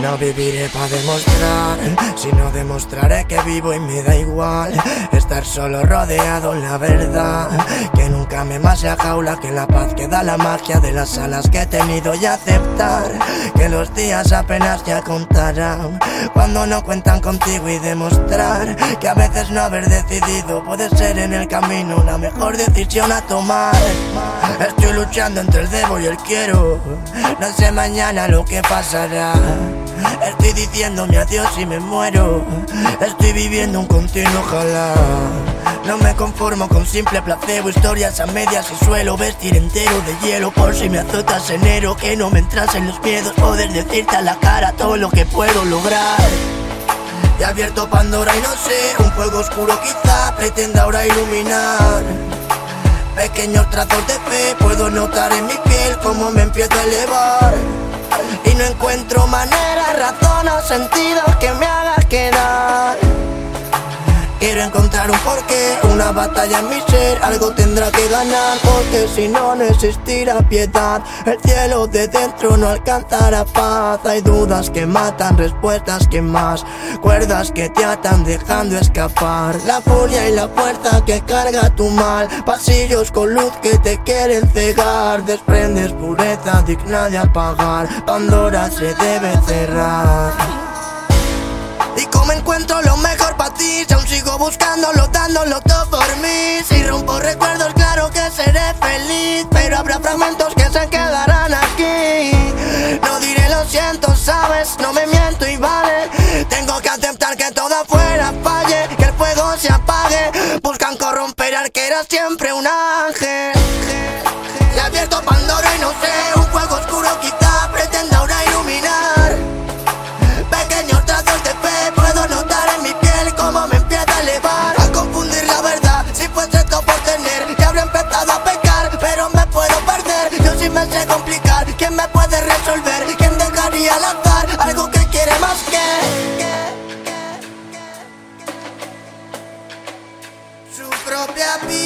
No viviré para demostrar, sino demostraré que vivo y me da igual estar solo rodeado la verdad. Que nunca me más la jaula que la paz que da la magia de las alas que he tenido y aceptar que los días apenas ya contarán cuando no cuentan contigo y demostrar que a veces no haber decidido puede ser en el camino la mejor decisión a tomar. Estoy luchando entre el debo y el quiero, no sé mañana lo que pasará. Estoy diciéndome adiós y me muero. Estoy viviendo un continuo ojalá. No me conformo con simple placebo, historias a medias y suelo vestir entero de hielo por si me azotas enero. Que no me entras en los miedos, poder decirte a la cara todo lo que puedo lograr. He abierto Pandora y no sé, un fuego oscuro quizá pretenda ahora iluminar. Pequeños trazos de fe puedo notar en mi piel cómo me empiezo a elevar. Y no encuentro manera, razón o sentido que me haga quedar. Quiero encontrar un porqué, una batalla en mi ser, algo tendrá que ganar, porque si no, no existirá piedad. El cielo de dentro no alcanzará paz. Hay dudas que matan, respuestas que más, cuerdas que te atan dejando escapar. La furia y la fuerza que carga tu mal, pasillos con luz que te quieren cegar. Desprendes pureza digna de apagar, Pandora se debe cerrar. Buscándolo, dándolo todo por mí. Si rompo recuerdos, claro que seré feliz, pero habrá fragmentos que se quedarán aquí. No diré lo siento, sabes, no me miento y vale. Tengo que aceptar que todo afuera falle, que el fuego se apague. Buscan corromper al que era siempre un ángel. ¿Quién me puede resolver? ¿Quién dejaría al azar algo que quiere más que. Su propia vida